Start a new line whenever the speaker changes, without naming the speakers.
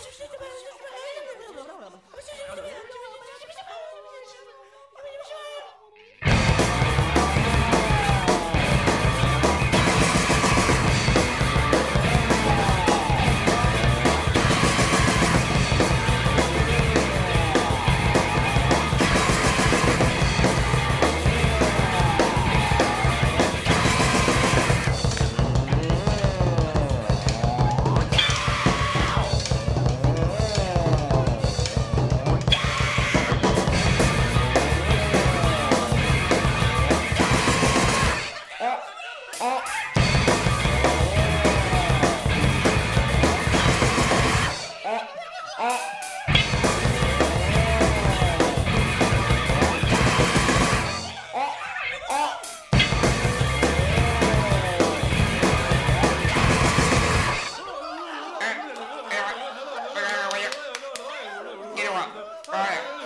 This is it, All right.